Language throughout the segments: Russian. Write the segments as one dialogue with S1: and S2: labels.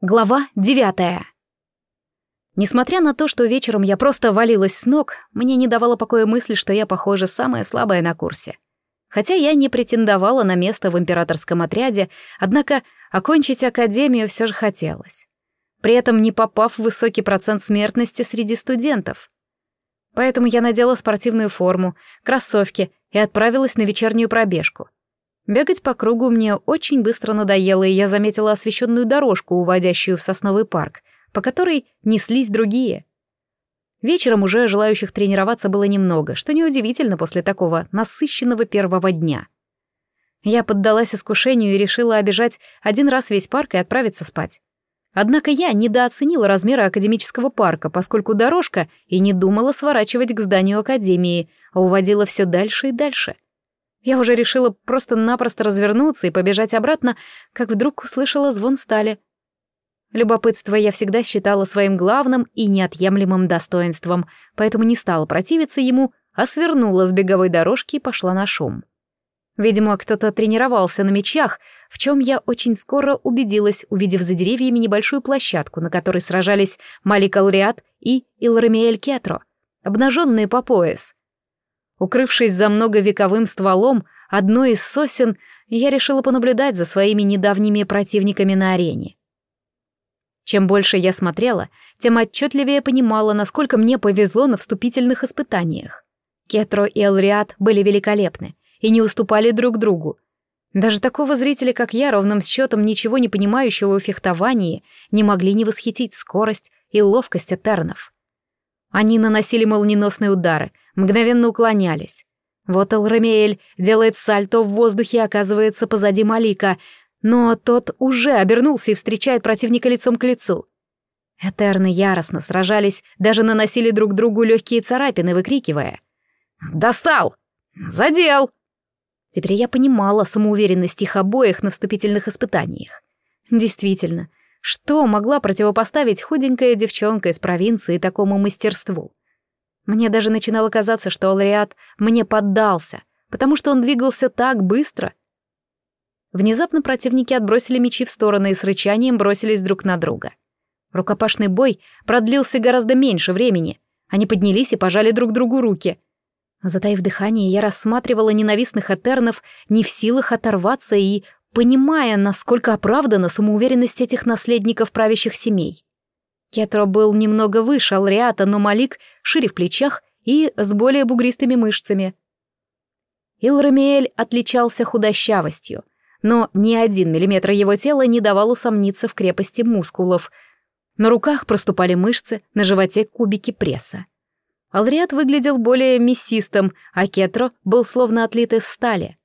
S1: Глава девятая. Несмотря на то, что вечером я просто валилась с ног, мне не давала покоя мысль, что я, похоже, самая слабая на курсе. Хотя я не претендовала на место в императорском отряде, однако окончить академию все же хотелось. При этом не попав в высокий процент смертности среди студентов. Поэтому я надела спортивную форму, кроссовки и отправилась на вечернюю пробежку — Бегать по кругу мне очень быстро надоело, и я заметила освещенную дорожку, уводящую в сосновый парк, по которой неслись другие. Вечером уже желающих тренироваться было немного, что неудивительно после такого насыщенного первого дня. Я поддалась искушению и решила обижать один раз весь парк и отправиться спать. Однако я недооценила размеры академического парка, поскольку дорожка и не думала сворачивать к зданию академии, а уводила все дальше и дальше — я уже решила просто-напросто развернуться и побежать обратно, как вдруг услышала звон стали. Любопытство я всегда считала своим главным и неотъемлемым достоинством, поэтому не стала противиться ему, а свернула с беговой дорожки и пошла на шум. Видимо, кто-то тренировался на мечах, в чем я очень скоро убедилась, увидев за деревьями небольшую площадку, на которой сражались Малик Алриат и Илрамиэль Кетро, обнаженные по пояс. Укрывшись за многовековым стволом одной из сосен, я решила понаблюдать за своими недавними противниками на арене. Чем больше я смотрела, тем отчетливее понимала, насколько мне повезло на вступительных испытаниях. Кетро и Элриат были великолепны и не уступали друг другу. Даже такого зрителя, как я, ровным счетом ничего не понимающего в фехтовании, не могли не восхитить скорость и ловкость Этернов. Они наносили молниеносные удары, мгновенно уклонялись. Вот Элрамиэль делает сальто в воздухе и оказывается позади Малика, но тот уже обернулся и встречает противника лицом к лицу. Этерны яростно сражались, даже наносили друг другу легкие царапины, выкрикивая. «Достал! Задел!» Теперь я понимала самоуверенность их обоих на вступительных испытаниях. Действительно, что могла противопоставить худенькая девчонка из провинции такому мастерству? Мне даже начинало казаться, что Алриат мне поддался, потому что он двигался так быстро. Внезапно противники отбросили мечи в стороны и с рычанием бросились друг на друга. Рукопашный бой продлился гораздо меньше времени. Они поднялись и пожали друг другу руки. Затаив дыхание, я рассматривала ненавистных этернов, не в силах оторваться и понимая, насколько оправдана самоуверенность этих наследников правящих семей. Кетро был немного выше Алриата, но Малик шире в плечах и с более бугристыми мышцами. Илрамиэль отличался худощавостью, но ни один миллиметр его тела не давал усомниться в крепости мускулов. На руках проступали мышцы, на животе кубики пресса. Алриат выглядел более мясистым, а Кетро был словно отлит из стали.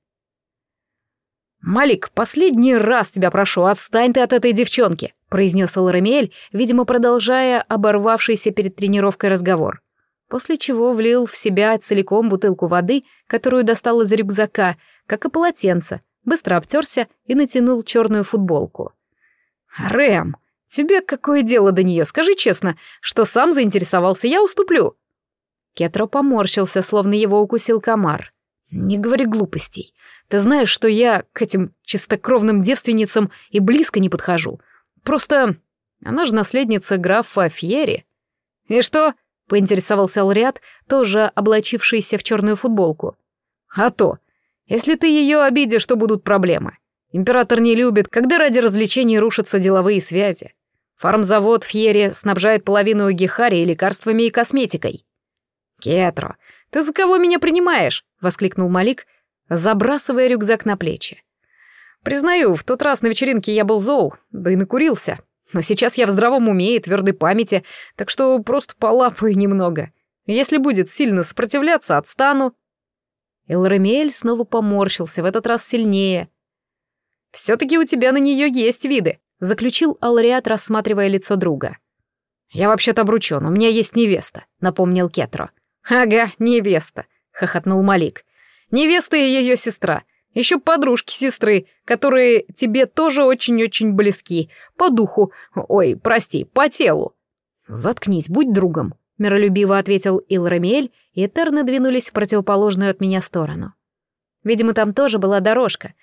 S1: «Малик, последний раз тебя прошу, отстань ты от этой девчонки!» произнес Ларамель, видимо, продолжая оборвавшийся перед тренировкой разговор. После чего влил в себя целиком бутылку воды, которую достал из рюкзака, как и полотенце, быстро обтерся и натянул черную футболку. «Рэм, тебе какое дело до нее? Скажи честно, что сам заинтересовался, я уступлю». Кетро поморщился, словно его укусил комар. «Не говори глупостей. Ты знаешь, что я к этим чистокровным девственницам и близко не подхожу. Просто она же наследница графа Фьери. И что? Поинтересовался Алриат, тоже облачившийся в черную футболку. А то, если ты ее обидишь, то будут проблемы. Император не любит, когда ради развлечений рушатся деловые связи. Фармзавод Фьери снабжает половину Гехари лекарствами и косметикой. «Кетро, ты за кого меня принимаешь?» — воскликнул Малик, забрасывая рюкзак на плечи. Признаю, в тот раз на вечеринке я был зол, да и накурился. Но сейчас я в здравом уме и твердой памяти, так что просто полапаю немного. Если будет сильно сопротивляться, отстану. Элрамиэль снова поморщился, в этот раз сильнее. «Все-таки у тебя на нее есть виды», — заключил Алриат, рассматривая лицо друга. «Я вообще-то обручен, у меня есть невеста», — напомнил Кетро. «Ага, невеста», — хохотнул Малик. «Невеста и ее сестра. Еще подружки сестры, которые тебе тоже очень-очень близки. По духу. Ой, прости, по телу. Заткнись, будь другом, миролюбиво ответил Илрамиэль, и Этерны двинулись в противоположную от меня сторону. Видимо, там тоже была дорожка.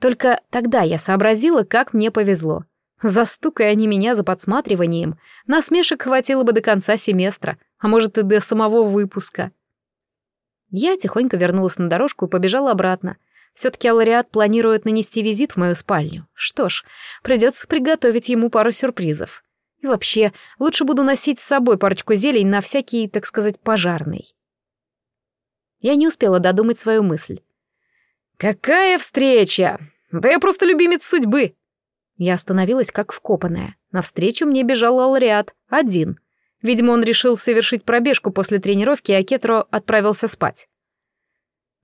S1: Только тогда я сообразила, как мне повезло. Застукая они меня за подсматриванием, насмешек хватило бы до конца семестра, а может и до самого выпуска. Я тихонько вернулась на дорожку и побежала обратно. Все-таки Алариат планирует нанести визит в мою спальню. Что ж, придется приготовить ему пару сюрпризов. И вообще, лучше буду носить с собой парочку зелий на всякий, так сказать, пожарный. Я не успела додумать свою мысль. «Какая встреча! Да я просто любимец судьбы!» Я остановилась как вкопанная. Навстречу мне бежал лауреат, один. Видимо, он решил совершить пробежку после тренировки, а Кетро отправился спать.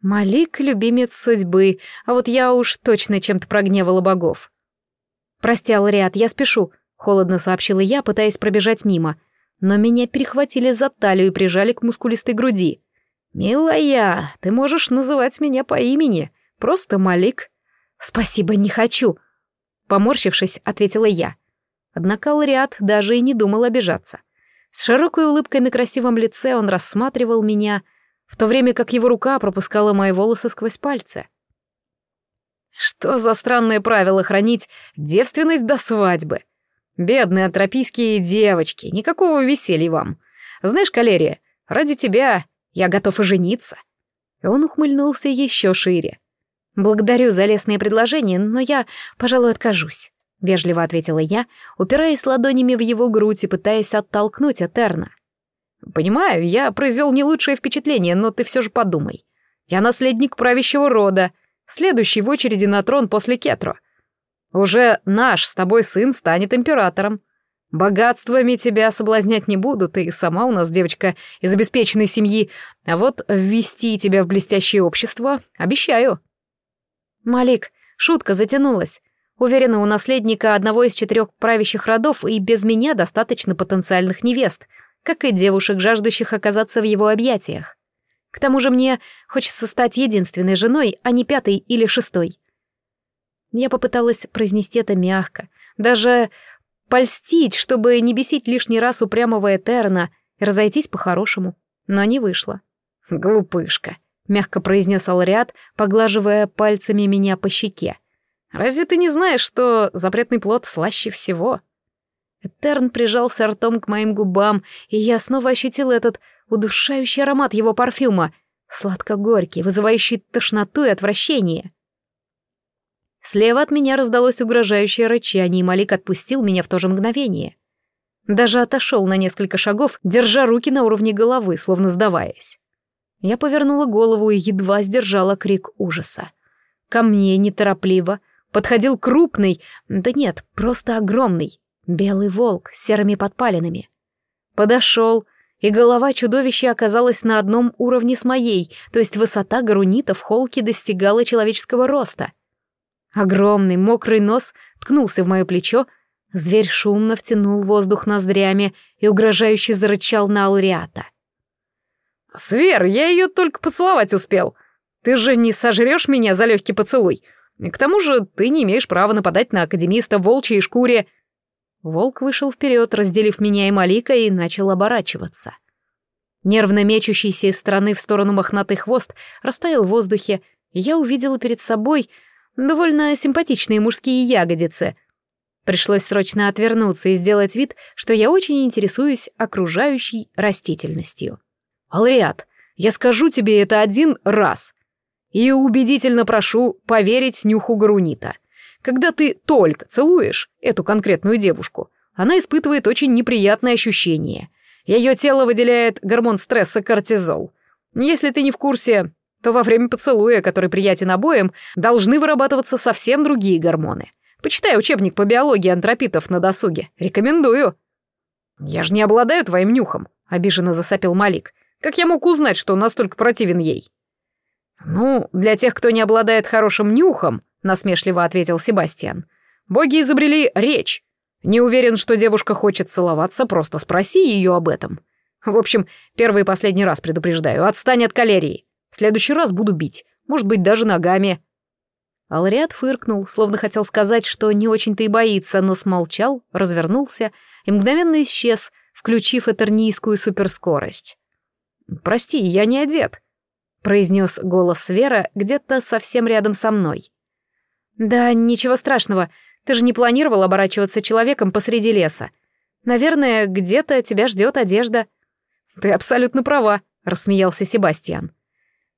S1: Малик — любимец судьбы, а вот я уж точно чем-то прогневала богов. «Прости, лауреат, я спешу», — холодно сообщила я, пытаясь пробежать мимо. Но меня перехватили за талию и прижали к мускулистой груди. «Милая, ты можешь называть меня по имени, просто Малик». «Спасибо, не хочу», Поморщившись, ответила я. Однако Лауреат даже и не думал обижаться. С широкой улыбкой на красивом лице он рассматривал меня, в то время как его рука пропускала мои волосы сквозь пальцы. Что за странное правило хранить девственность до свадьбы? Бедные антропийские девочки, никакого веселья вам. Знаешь, Калерия, ради тебя я готов и жениться. Он ухмыльнулся еще шире. «Благодарю за лестные предложения, но я, пожалуй, откажусь», — вежливо ответила я, упираясь ладонями в его грудь и пытаясь оттолкнуть Этерна. «Понимаю, я произвел не лучшее впечатление, но ты все же подумай. Я наследник правящего рода, следующий в очереди на трон после Кетро. Уже наш с тобой сын станет императором. Богатствами тебя соблазнять не буду, ты сама у нас девочка из обеспеченной семьи, а вот ввести тебя в блестящее общество обещаю». «Малик, шутка затянулась. Уверена, у наследника одного из четырех правящих родов и без меня достаточно потенциальных невест, как и девушек, жаждущих оказаться в его объятиях. К тому же мне хочется стать единственной женой, а не пятой или шестой». Я попыталась произнести это мягко, даже польстить, чтобы не бесить лишний раз упрямого Этерна и разойтись по-хорошему, но не вышло. «Глупышка», — мягко произнес Алриат, поглаживая пальцами меня по щеке. «Разве ты не знаешь, что запретный плод слаще всего?» Этерн прижался ртом к моим губам, и я снова ощутила этот удушающий аромат его парфюма, сладко-горький, вызывающий тошноту и отвращение. Слева от меня раздалось угрожающее рычание, и Малик отпустил меня в то же мгновение. Даже отошел на несколько шагов, держа руки на уровне головы, словно сдаваясь. Я повернула голову и едва сдержала крик ужаса. Ко мне неторопливо подходил крупный, да нет, просто огромный, белый волк с серыми подпалинами. Подошел, и голова чудовища оказалась на одном уровне с моей, то есть высота гарунита в холке достигала человеческого роста. Огромный мокрый нос ткнулся в мое плечо, зверь шумно втянул воздух ноздрями и угрожающе зарычал на Алриата. «Свер, я ее только поцеловать успел. Ты же не сожрешь меня за легкий поцелуй. И к тому же ты не имеешь права нападать на академиста в волчьей шкуре». Волк вышел вперед, разделив меня и Малика, и начал оборачиваться. Нервно мечущийся из стороны в сторону мохнатый хвост растаял в воздухе, и я увидела перед собой довольно симпатичные мужские ягодицы. Пришлось срочно отвернуться и сделать вид, что я очень интересуюсь окружающей растительностью. «Алриат, я скажу тебе это один раз. И убедительно прошу поверить нюху Гарунита. Когда ты только целуешь эту конкретную девушку, она испытывает очень неприятное ощущение. Ее тело выделяет гормон стресса кортизол. Если ты не в курсе, то во время поцелуя, который приятен обоим, должны вырабатываться совсем другие гормоны. Почитай учебник по биологии антропитов на досуге. Рекомендую. «Я же не обладаю твоим нюхом», — обиженно засопил Малик. Как я мог узнать, что настолько противен ей? Ну, для тех, кто не обладает хорошим нюхом, насмешливо ответил Себастьян. Боги изобрели речь. Не уверен, что девушка хочет целоваться, просто спроси ее об этом. В общем, первый и последний раз предупреждаю, отстань от калерии. В следующий раз буду бить, может быть, даже ногами. Алриат фыркнул, словно хотел сказать, что не очень-то и боится, но смолчал, развернулся и мгновенно исчез, включив этернийскую суперскорость. «Прости, я не одет», — произнес голос Вера где-то совсем рядом со мной. «Да, ничего страшного. Ты же не планировал оборачиваться человеком посреди леса. Наверное, где-то тебя ждет одежда». «Ты абсолютно права», — рассмеялся Себастьян.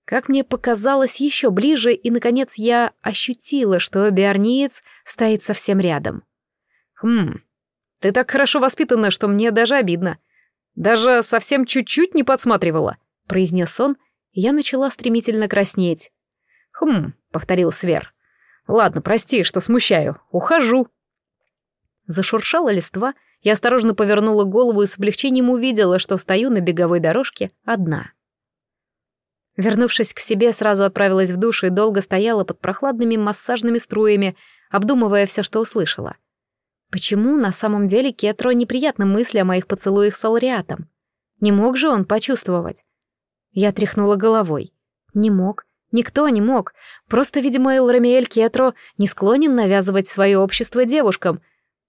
S1: Как мне показалось еще ближе, и, наконец, я ощутила, что Биарниец стоит совсем рядом. «Хм, ты так хорошо воспитана, что мне даже обидно. Даже совсем чуть-чуть не подсматривала», — произнес он, я начала стремительно краснеть. «Хм», — повторил Свер. «Ладно, прости, что смущаю. Ухожу». Зашуршала листва, я осторожно повернула голову и с облегчением увидела, что встаю на беговой дорожке одна. Вернувшись к себе, сразу отправилась в душ и долго стояла под прохладными массажными струями, обдумывая все, что услышала. Почему на самом деле Кетро неприятно мысли о моих поцелуях с Алриатом? Не мог же он почувствовать? Я тряхнула головой. Не мог. Никто не мог. Просто, видимо, Элрамиэль Кетро не склонен навязывать свое общество девушкам,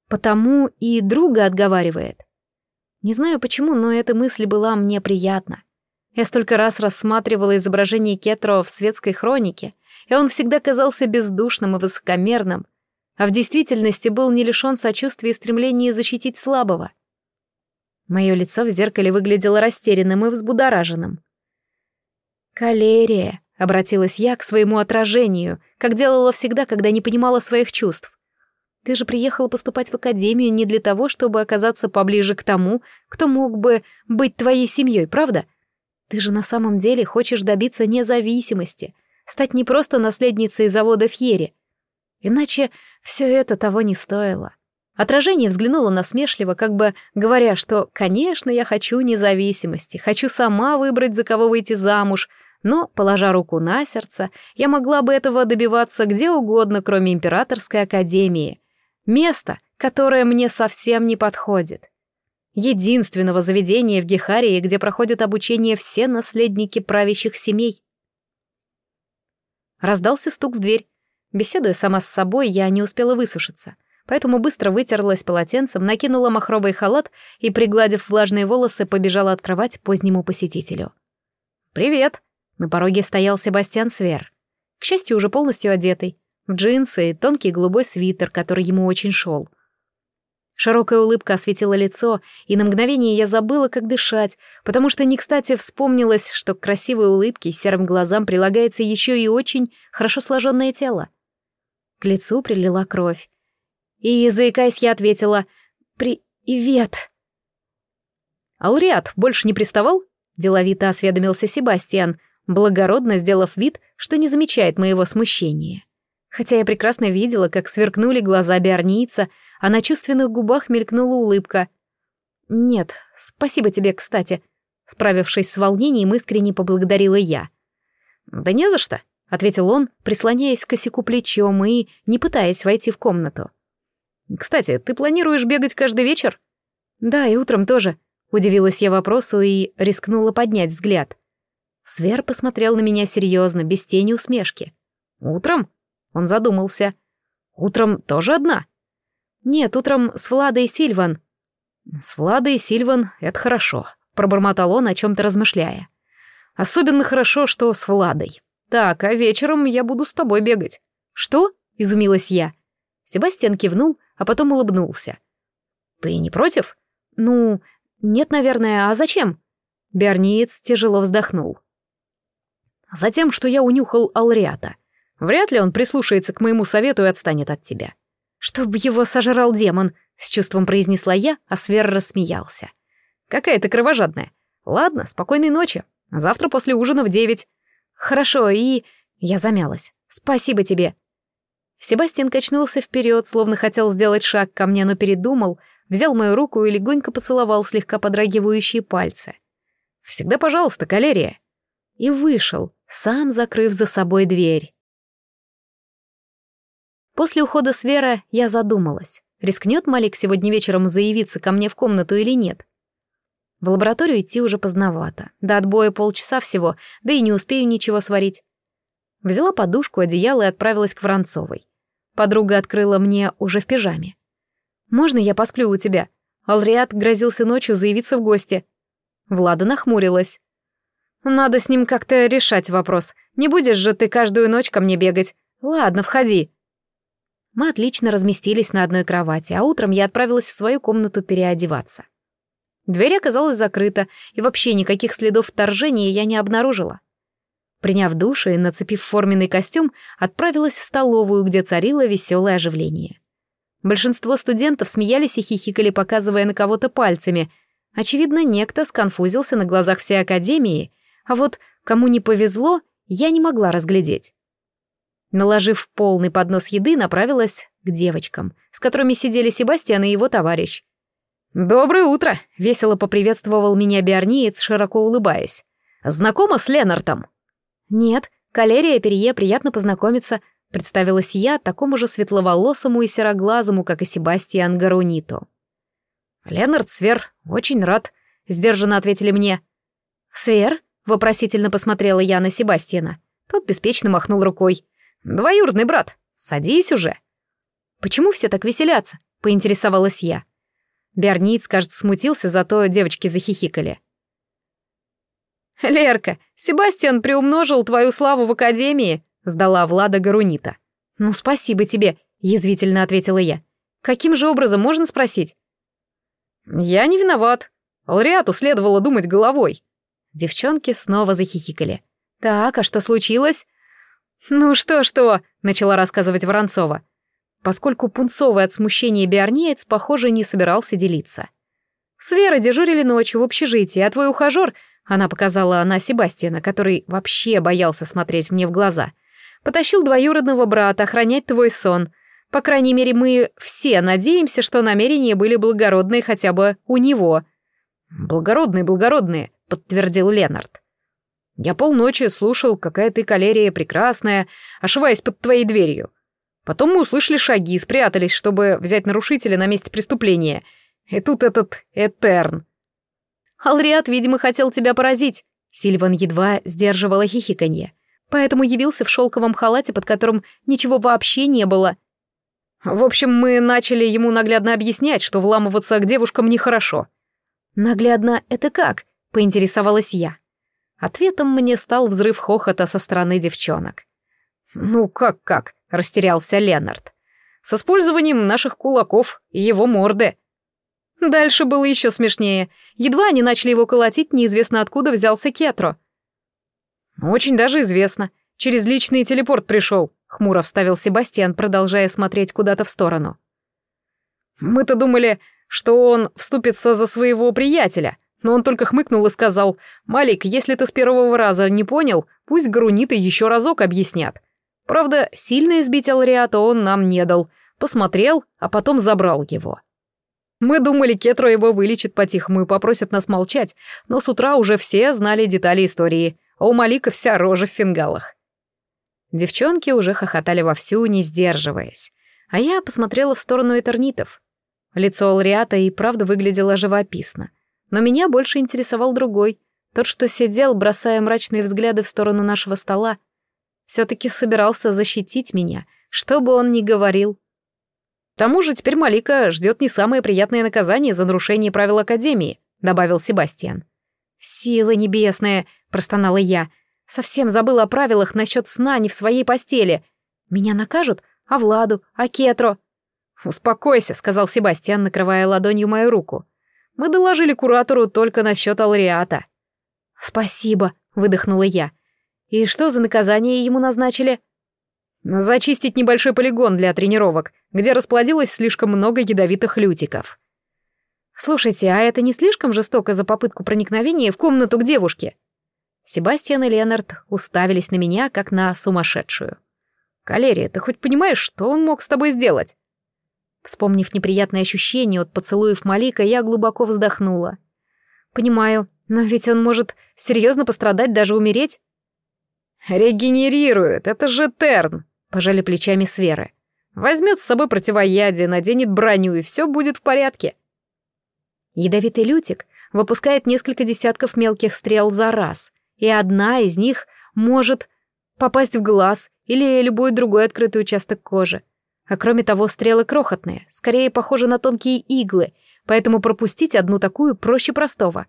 S1: потому и друга отговаривает. Не знаю почему, но эта мысль была мне приятна. Я столько раз рассматривала изображение Кетро в светской хронике, и он всегда казался бездушным и высокомерным, а в действительности был не лишен сочувствия и стремления защитить слабого. Мое лицо в зеркале выглядело растерянным и взбудораженным. «Калерия», — обратилась я к своему отражению, как делала всегда, когда не понимала своих чувств. «Ты же приехала поступать в академию не для того, чтобы оказаться поближе к тому, кто мог бы быть твоей семьей, правда?» Ты же на самом деле хочешь добиться независимости, стать не просто наследницей завода Фьери. Иначе все это того не стоило. Отражение взглянуло насмешливо, как бы говоря, что, конечно, я хочу независимости, хочу сама выбрать, за кого выйти замуж, но, положа руку на сердце, я могла бы этого добиваться где угодно, кроме Императорской Академии. Место, которое мне совсем не подходит единственного заведения в Гехарии, где проходят обучение все наследники правящих семей. Раздался стук в дверь. Беседуя сама с собой, я не успела высушиться, поэтому быстро вытерлась полотенцем, накинула махровый халат и, пригладив влажные волосы, побежала открывать позднему посетителю. «Привет!» — на пороге стоял Себастьян Свер. К счастью, уже полностью одетый, в джинсы и тонкий голубой свитер, который ему очень шел. Широкая улыбка осветила лицо, и на мгновение я забыла, как дышать, потому что не кстати вспомнилось, что к красивой улыбке серым глазам прилагается еще и очень хорошо сложенное тело. К лицу прилила кровь. И, заикаясь, я ответила «Привет». «Ауриат больше не приставал?» — деловито осведомился Себастьян, благородно сделав вид, что не замечает моего смущения. Хотя я прекрасно видела, как сверкнули глаза биарнийца — а на чувственных губах мелькнула улыбка. «Нет, спасибо тебе, кстати», — справившись с волнением, искренне поблагодарила я. «Да не за что», — ответил он, прислоняясь к косяку плечом и не пытаясь войти в комнату. «Кстати, ты планируешь бегать каждый вечер?» «Да, и утром тоже», — удивилась я вопросу и рискнула поднять взгляд. Свер посмотрел на меня серьезно, без тени усмешки. «Утром?» — он задумался. «Утром тоже одна?» «Нет, утром с Владой и Сильван». «С Владой и Сильван — это хорошо», — пробормотал он, о чем-то размышляя. «Особенно хорошо, что с Владой. Так, а вечером я буду с тобой бегать». «Что?» — изумилась я. Себастьян кивнул, а потом улыбнулся. «Ты не против?» «Ну, нет, наверное, а зачем?» Берниец тяжело вздохнул. «Затем, что я унюхал Алриата. Вряд ли он прислушается к моему совету и отстанет от тебя. «Чтоб его сожрал демон», — с чувством произнесла я, а Свер рассмеялся. «Какая ты кровожадная. Ладно, спокойной ночи. Завтра после ужина в девять». «Хорошо, и...» Я замялась. «Спасибо тебе». Себастьян качнулся вперед, словно хотел сделать шаг ко мне, но передумал, взял мою руку и легонько поцеловал слегка подрагивающие пальцы. «Всегда пожалуйста, калерия». И вышел, сам закрыв за собой дверь. После ухода с Вера я задумалась, рискнет Малик сегодня вечером заявиться ко мне в комнату или нет. В лабораторию идти уже поздновато. До отбоя полчаса всего, да и не успею ничего сварить. Взяла подушку, одеяло и отправилась к Воронцовой. Подруга открыла мне уже в пижаме. «Можно я посплю у тебя?» Алриат грозился ночью заявиться в гости. Влада нахмурилась. «Надо с ним как-то решать вопрос. Не будешь же ты каждую ночь ко мне бегать. Ладно, входи». Мы отлично разместились на одной кровати, а утром я отправилась в свою комнату переодеваться. Дверь оказалась закрыта, и вообще никаких следов вторжения я не обнаружила. Приняв душ и нацепив форменный костюм, отправилась в столовую, где царило веселое оживление. Большинство студентов смеялись и хихикали, показывая на кого-то пальцами. Очевидно, некто сконфузился на глазах всей академии, а вот кому не повезло, я не могла разглядеть. Наложив полный поднос еды, направилась к девочкам, с которыми сидели Себастьян и его товарищ. «Доброе утро!» — весело поприветствовал меня биорниец, широко улыбаясь. «Знакома с Ленартом?» «Нет, Калерия Перье, приятно познакомиться», — представилась я такому же светловолосому и сероглазому, как и Себастьян Гарунито. «Ленард Свер, очень рад», — сдержанно ответили мне. «Свер?» — вопросительно посмотрела я на Себастьяна. Тот беспечно махнул рукой. «Двоюродный брат, садись уже». «Почему все так веселятся?» — поинтересовалась я. Берниц, кажется, смутился, зато девочки захихикали. «Лерка, Себастьян приумножил твою славу в Академии», — сдала Влада Гарунита. «Ну, спасибо тебе», — язвительно ответила я. «Каким же образом, можно спросить?» «Я не виноват. Лауреату следовало думать головой». Девчонки снова захихикали. «Так, а что случилось?» «Ну что-что», — начала рассказывать Воронцова, поскольку пунцовый от смущения биорнеец, похоже, не собирался делиться. «С Верой дежурили ночью в общежитии, а твой ухажер она показала на Себастьяна, который вообще боялся смотреть мне в глаза. Потащил двоюродного брата охранять твой сон. По крайней мере, мы все надеемся, что намерения были благородные хотя бы у него. «Благородные, благородные», — подтвердил Ленард. «Я полночи слушал, какая ты калерия прекрасная, ошиваясь под твоей дверью. Потом мы услышали шаги, спрятались, чтобы взять нарушителя на месте преступления. И тут этот Этерн. Алриат, видимо, хотел тебя поразить. Сильван едва сдерживала хихиканье, поэтому явился в шелковом халате, под которым ничего вообще не было. В общем, мы начали ему наглядно объяснять, что вламываться к девушкам нехорошо. «Наглядно это как?» — поинтересовалась я. Ответом мне стал взрыв хохота со стороны девчонок. «Ну как-как?» — растерялся Ленард. «С использованием наших кулаков и его морды». Дальше было еще смешнее. Едва они начали его колотить, неизвестно откуда взялся Кетро. «Очень даже известно. Через личный телепорт пришел», — хмуро вставил Себастьян, продолжая смотреть куда-то в сторону. «Мы-то думали, что он вступится за своего приятеля, но он только хмыкнул и сказал, «Малик, если ты с первого раза не понял, пусть груниты еще разок объяснят». Правда, сильно избить Алриата он нам не дал, посмотрел, а потом забрал его. Мы думали, Кетро его вылечит по-тихому и попросит нас молчать, но с утра уже все знали детали истории, а у Малика вся рожа в фингалах. Девчонки уже хохотали вовсю, не сдерживаясь, а я посмотрела в сторону этернитов. Лицо Алриата и правда выглядело живописно, но меня больше интересовал другой, тот, что сидел, бросая мрачные взгляды в сторону нашего стола. Все-таки собирался защитить меня, что бы он ни говорил. К тому же теперь Малика ждет не самое приятное наказание за нарушение правил Академии», — добавил Себастьян. «Сила небесная», — простонала я. «Совсем забыла о правилах насчет сна не в своей постели. Меня накажут? А Владу? А Кетро?» «Успокойся», — сказал Себастьян, накрывая ладонью мою руку. «Мы доложили куратору только насчет Алриата». «Спасибо», — выдохнула я. «И что за наказание ему назначили?» Зачистить небольшой полигон для тренировок, где расплодилось слишком много ядовитых лютиков. Слушайте, а это не слишком жестоко за попытку проникновения в комнату к девушке? Себастьян и Ленард уставились на меня, как на сумасшедшую. «Калерия, ты хоть понимаешь, что он мог с тобой сделать?» Вспомнив неприятное ощущение от поцелуев Малика, я глубоко вздохнула. «Понимаю, но ведь он может серьезно пострадать, даже умереть?» «Регенерирует, это же Терн!» Пожали плечами Сверы. Возьмет с собой противоядие, наденет броню, и все будет в порядке. Ядовитый лютик выпускает несколько десятков мелких стрел за раз, и одна из них может попасть в глаз или любой другой открытый участок кожи. А кроме того, стрелы крохотные, скорее похожи на тонкие иглы, поэтому пропустить одну такую проще простого.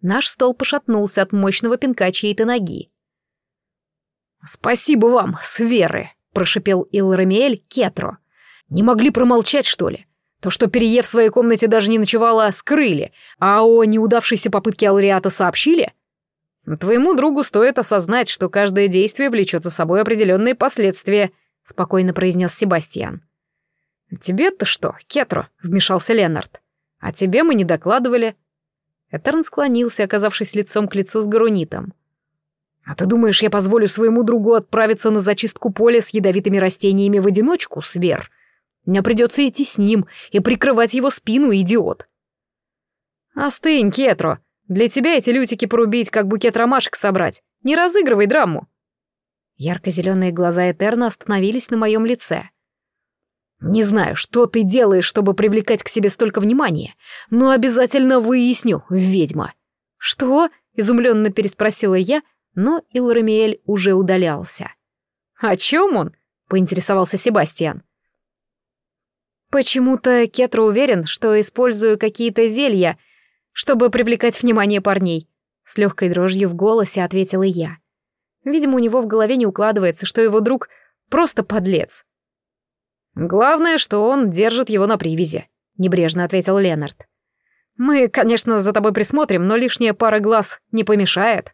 S1: Наш стол пошатнулся от мощного пинка чьей-то ноги. «Спасибо вам, Сверы!» — прошипел Илрамиэль Кетро. «Не могли промолчать, что ли? То, что переев в своей комнате даже не ночевала, скрыли, а о неудавшейся попытке Алриата сообщили?» «Твоему другу стоит осознать, что каждое действие влечет за собой определенные последствия», — спокойно произнес Себастьян. «Тебе-то что, Кетро?» — вмешался Ленард. «А тебе мы не докладывали». Этерн склонился, оказавшись лицом к лицу с Гарунитом. «А ты думаешь, я позволю своему другу отправиться на зачистку поля с ядовитыми растениями в одиночку, Свер? Мне придется идти с ним и прикрывать его спину, идиот!» «Остынь, Кетро. Для тебя эти лютики порубить, как букет ромашек собрать. Не разыгрывай драму!» Ярко-зеленые глаза Этерна остановились на моем лице. «Не знаю, что ты делаешь, чтобы привлекать к себе столько внимания, но обязательно выясню, ведьма». «Что?» — изумленно переспросила я, но Илрамиэль уже удалялся. «О чем он?» — поинтересовался Себастьян. «Почему-то Кетра уверен, что использую какие-то зелья, чтобы привлекать внимание парней», — с легкой дрожью в голосе ответила я. Видимо, у него в голове не укладывается, что его друг просто подлец. «Главное, что он держит его на привязи», — небрежно ответил Ленард. «Мы, конечно, за тобой присмотрим, но лишняя пара глаз не помешает».